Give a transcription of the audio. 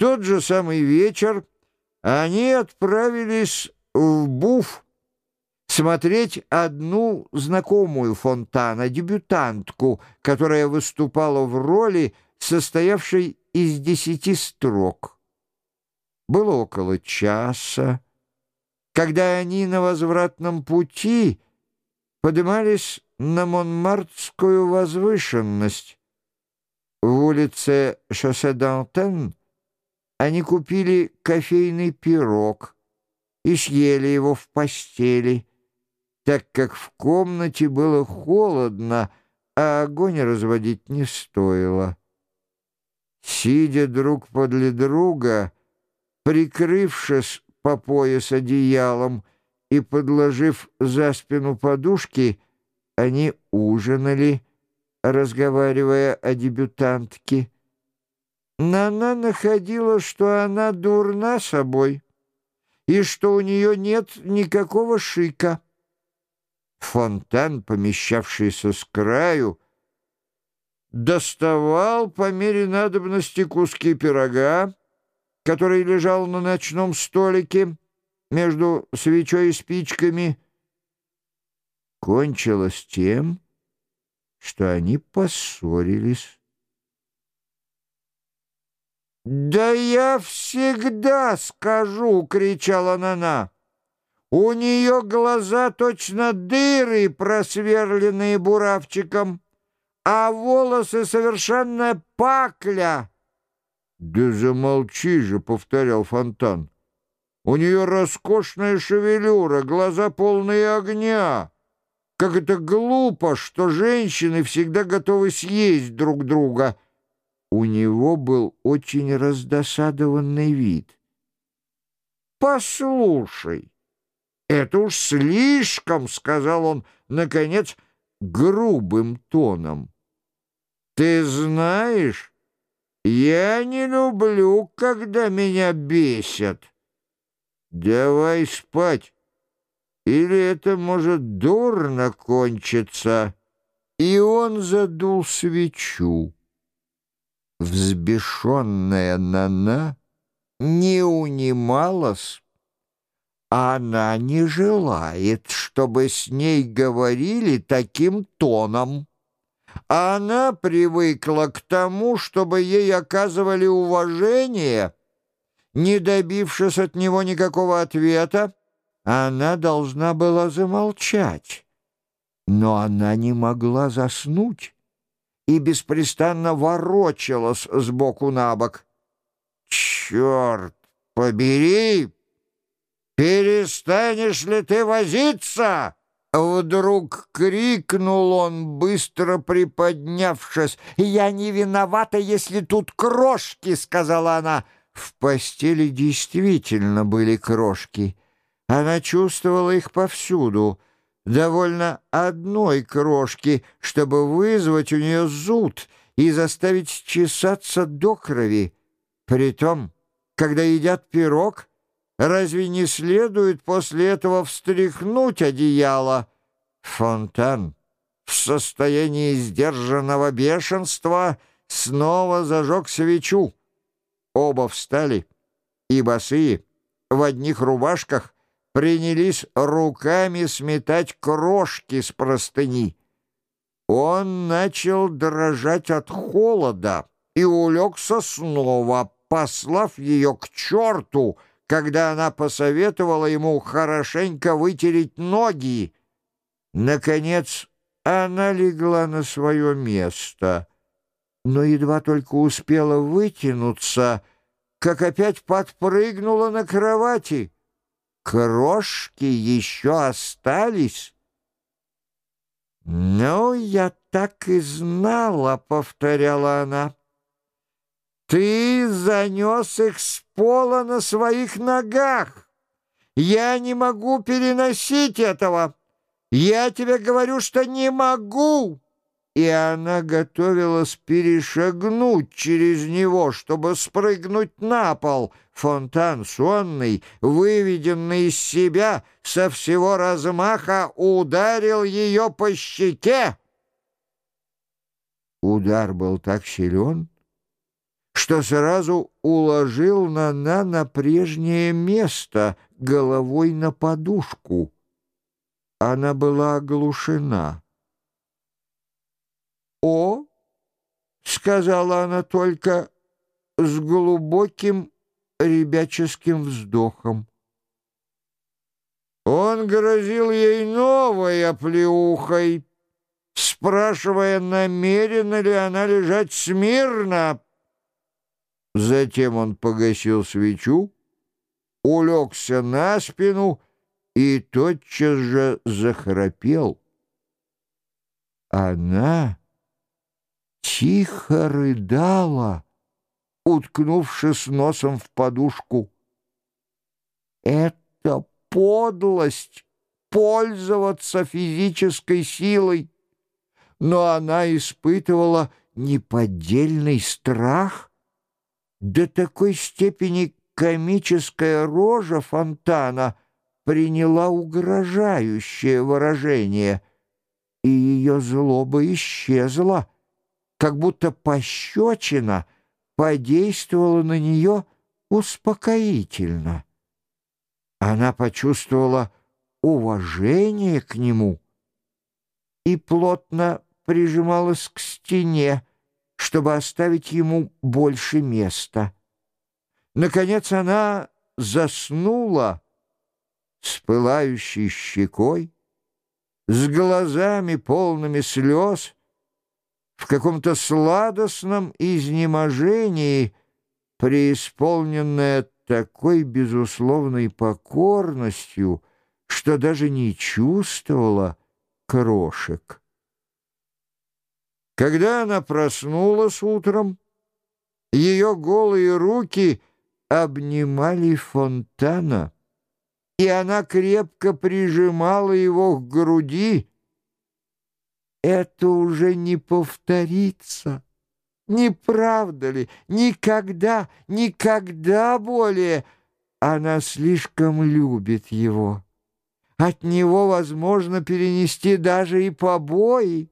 тот же самый вечер они отправились в Буф смотреть одну знакомую Фонтана, дебютантку, которая выступала в роли, состоявшей из десяти строк. Было около часа, когда они на возвратном пути поднимались на Монмартскую возвышенность. В улице Шоссе d'Антен они купили кофейный пирог и съели его в постели, так как в комнате было холодно, а огонь разводить не стоило. Сидя друг подле друга, прикрывшись по пояс одеялом и подложив за спину подушки, они ужинали, разговаривая о дебютантке. Нана находила, что она дурна собой и что у нее нет никакого шика. Фонтан, помещавшийся с краю, доставал по мере надобности куски пирога, который лежал на ночном столике между свечой и спичками, кончилось тем, что они поссорились. «Да я всегда скажу!» — кричала Нана. «У нее глаза точно дыры, просверленные буравчиком, а волосы совершенно пакля». «Да замолчи же!» — повторял Фонтан. «У нее роскошная шевелюра, глаза полные огня. Как это глупо, что женщины всегда готовы съесть друг друга». У него был очень раздосадованный вид. «Послушай, это уж слишком», — сказал он, наконец, грубым тоном. «Ты знаешь, я не люблю, когда меня бесят. Давай спать, или это может дурно кончиться». И он задул свечу. Взбешенная Нана не унималась. Она не желает, чтобы с ней говорили таким тоном. Она привыкла к тому, чтобы ей оказывали уважение. Не добившись от него никакого ответа, она должна была замолчать. Но она не могла заснуть и беспрестанно ворочалась сбоку на бок. «Черт побери! Перестанешь ли ты возиться?» Вдруг крикнул он, быстро приподнявшись. «Я не виновата, если тут крошки!» — сказала она. В постели действительно были крошки. Она чувствовала их повсюду — Довольно одной крошки, чтобы вызвать у нее зуд и заставить чесаться до крови. Притом, когда едят пирог, разве не следует после этого встряхнуть одеяло? Фонтан в состоянии сдержанного бешенства снова зажег свечу. Оба встали, и босые, в одних рубашках, принялись руками сметать крошки с простыни. Он начал дрожать от холода и улегся снова, послав ее к черту, когда она посоветовала ему хорошенько вытереть ноги. Наконец она легла на свое место, но едва только успела вытянуться, как опять подпрыгнула на кровати крошки еще остались?» «Ну, я так и знала», — повторяла она. «Ты занес их с пола на своих ногах. Я не могу переносить этого. Я тебе говорю, что не могу» и она готовилась перешагнуть через него, чтобы спрыгнуть на пол. Фонтан сонный, выведенный из себя, со всего размаха ударил ее по щеке. Удар был так силен, что сразу уложил Нана на прежнее место, головой на подушку. Она была оглушена. «О!» — сказала она только с глубоким ребяческим вздохом. Он грозил ей новой оплеухой, спрашивая, намерена ли она лежать смирно. Затем он погасил свечу, улегся на спину и тотчас же захрапел. Она тихо рыдала, уткнувшись носом в подушку. Это подлость пользоваться физической силой. Но она испытывала неподдельный страх. До такой степени комическая рожа фонтана приняла угрожающее выражение, и ее злоба исчезла, как будто пощечина подействовала на нее успокоительно. Она почувствовала уважение к нему и плотно прижималась к стене, чтобы оставить ему больше места. Наконец она заснула с пылающей щекой, с глазами полными слез, в каком-то сладостном изнеможении, преисполненная такой безусловной покорностью, что даже не чувствовала крошек. Когда она проснулась утром, ее голые руки обнимали фонтана, и она крепко прижимала его к груди. Это уже не повторится. Не правда ли? Никогда, никогда более она слишком любит его. От него возможно перенести даже и побои.